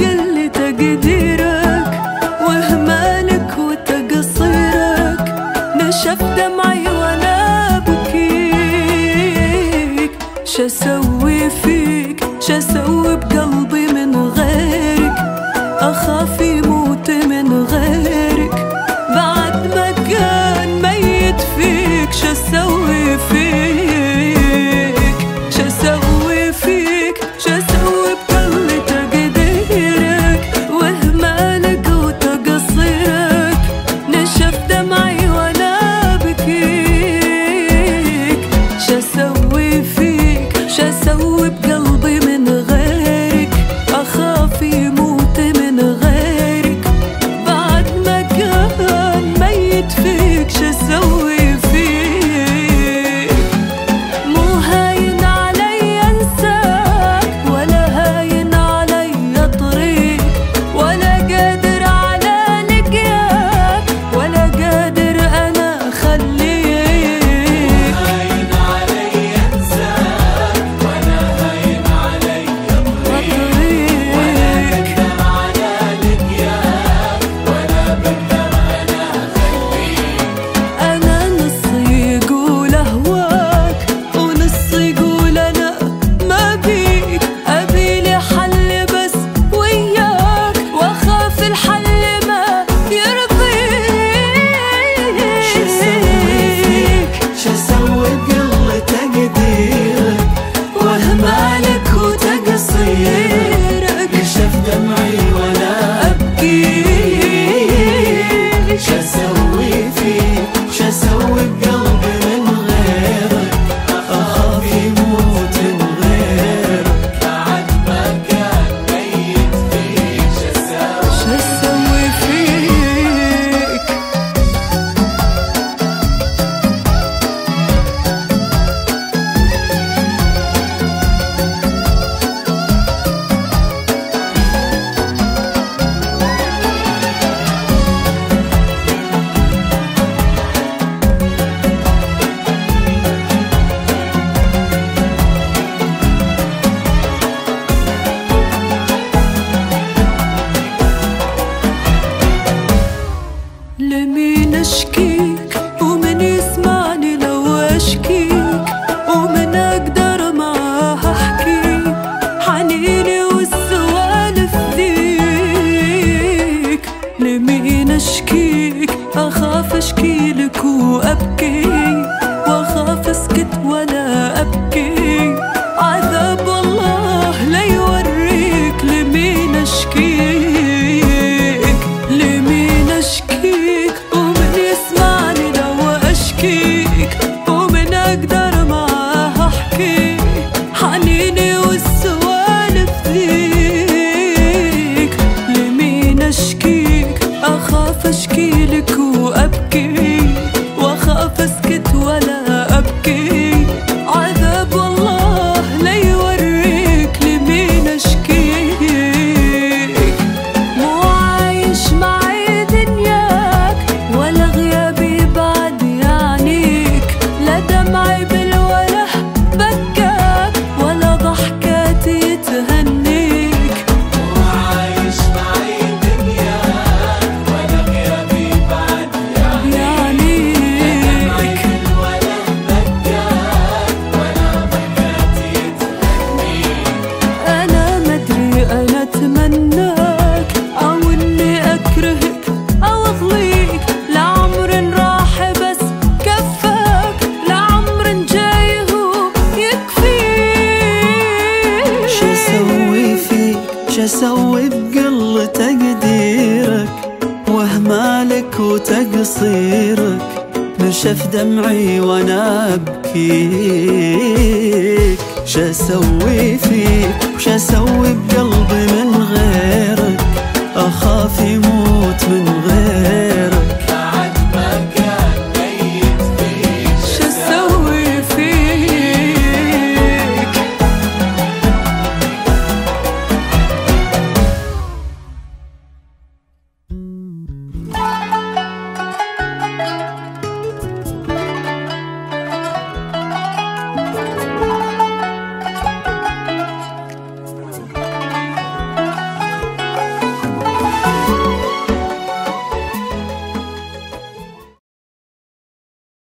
يلي تقديرك وهمالك وتقصيرك. نشف دمعي وأنا بكيك شسوي فيك؟ شسوي بقلبي من غيرك؟ اخافي seguro. hani ne usul سوي بقل تقديرك وهمالك وتقصيرك. نشف دمعي وأنا أبكيك. شا شاسوي فيك؟ وشا وشاسوي بقلبي من غيرك؟ أخاف يموت من غيرك.